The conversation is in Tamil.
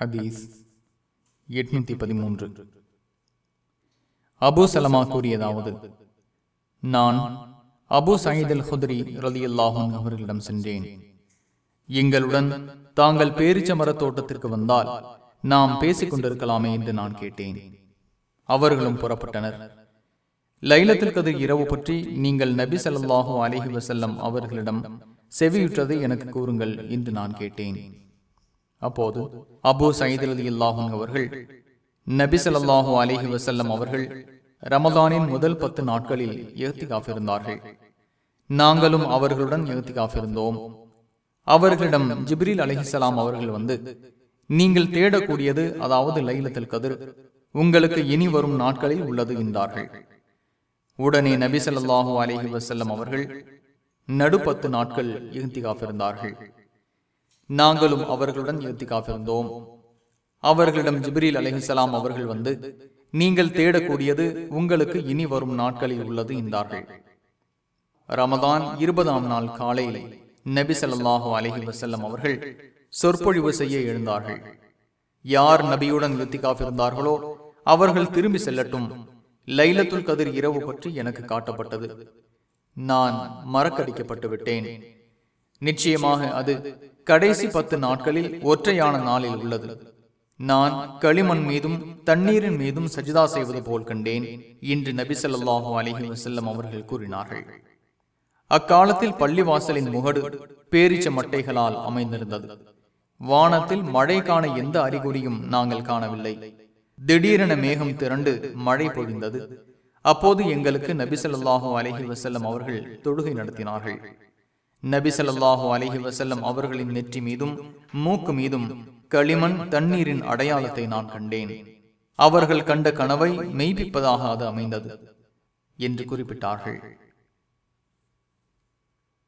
ஹதீஸ் எட்நூத்தி பதிமூன்று. அபு சலமா கூறியதாவது நான் அபு சயீத் அல் ஹுதரி ரலியல்லாஹும் அவர்களிடம் சென்றேன். எங்களுடன் தாங்கள் பேரிச்ச மரத் தோட்டத்திற்கு வந்தால் நாம் பேசிக் கொண்டிருக்கலாமே என்று நான் கேட்டேன். அவர்களும் புறப்பட்டனர். லைலத்தில் கதிர் இரவு பற்றி நீங்கள் நபி ஸல்லல்லாஹு அலைஹி வசல்லம் அவர்களிடம் செவியுற்றதை எனக்கு கூறுங்கள் என்று நான் கேட்டேன். அப்போது அபு சயீத் ரலியல்லாஹு அவர்கள் நபி ஸல்லல்லாஹு அலைஹி அவர்கள் ரமதானின் முதல் பத்து நாட்களில் இஹ்திகாஃப் இருந்தார்கள். நாங்களும் அவர்களுடன் இஹ்திகாஃப் இருந்தோம். அவர்களிடம் ஜிப்ரில் அலிஹிசலாம் அவர்கள் வந்து நீங்கள் தேடக்கூடியது அதாவது லைலத்தில் கதிர் உங்களுக்கு இனி வரும் நாட்களில் உள்ளது என்றார்கள். உடனே நபி சொல்லாஹு அலிஹி வசல்லம் அவர்கள் நடுப்பத்து நாட்கள் இஹ்திகாஃப் இருந்தார்கள். நாங்களும் அவர்களுடன் இஹ்திகாஃப் இருந்தோம் அவர்களிடம் ஜிப்ரீல் அலஹிசலாம் அவர்கள் வந்து நீங்கள் தேடக்கூடியது உங்களுக்கு இனி வரும் நாட்களில் உள்ளது என்றார்கள். ரமதான் இருபதாம் நாள் காலையில் நபி ஸல்லல்லாஹு அலைஹி வஸல்லம் அவர்கள் சொற்பொழிவு செய்ய எழுந்தார்கள். யார் நபியுடன் இத்திகாஃப் இருந்தார்களோ அவர்கள் திரும்பி செல்லட்டும். லைலத்துல் கதிர் இரவு பற்றி எனக்கு காட்டப்பட்டது. நான் மறக்கடிக்கப்பட்டு விட்டேன் நிச்சயமாக அது கடைசி பத்து நாட்களில் ஒற்றையான நாளில் உள்ளது. நான் களிமண் மீதும் தண்ணீரின் மீதும் சஜிதா செய்வது போல் கண்டேன் என்று நபி ஸல்லல்லாஹு அலைஹி அவர்கள் கூறினார்கள். அக்காலத்தில் பள்ளிவாசலின் முகடு பேரிச்ச மட்டைகளால் அமைந்திருந்தது. வானத்தில் மழை காண எந்த அறிகுறியும் நாங்கள் காணவில்லை. திடீரென மேகம் திரண்டு மழை பொழிந்தது. அப்போது எங்களுக்கு நபிசல்லாஹு அலஹி வசல்லம் அவர்கள் தொழுகை நடத்தினார்கள். நபி ஸல்லல்லாஹு அலைஹி வசல்லம் அவர்களின் நெற்றி மீதும் மூக்கு மீதும் களிமண் தண்ணீரின் அடையாளத்தை நான் கண்டேன். அவர்கள் கண்ட கனவை மெய்ப்பிப்பதாக அது அமைந்தது என்று குறிப்பிட்டார்கள்.